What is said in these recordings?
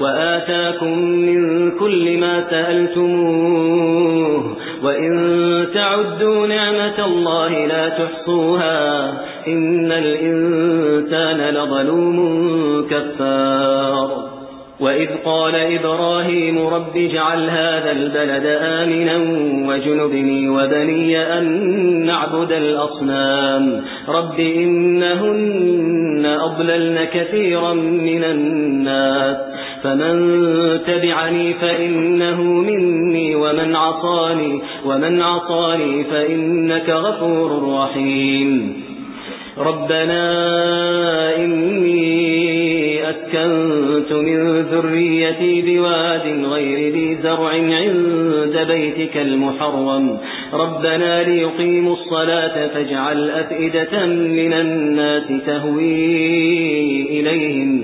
وآتاكم من كل ما سألتموه وإن تعدوا نعمة الله لا تحصوها إن الإنسان لظلوم كفار وإذ قال إبراهيم رب اجعل هذا البلد آمنا وجنبني وبني أن نعبد الأصنام رب إنهن أضللن كثيرا من الناس فمن تبعني فإنه مني ومن عصاني ومن عصاني فإنك غفور رحيم. ربنا إني أسكنت من ذريتي بواد غير ذي زرع عند بيتك المحرم. ربنا ليقيموا الصلاة فاجعل أفئدة من الناس تهوي إليهم.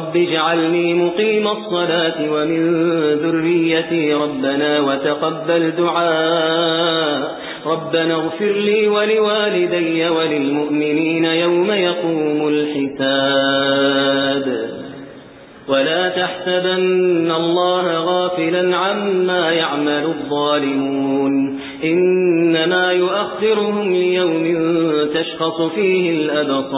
رب اجعلني مقيم الصلاة ومن ذريتي ربنا وتقبل دعاء. ربنا اغفر لي ولوالدي وللمؤمنين يوم يقوم الحساب. ولا تحسبن الله غافلا عما يعمل الظالمون. إنما يؤخرهم ليوم تشخص فيه الأبصار.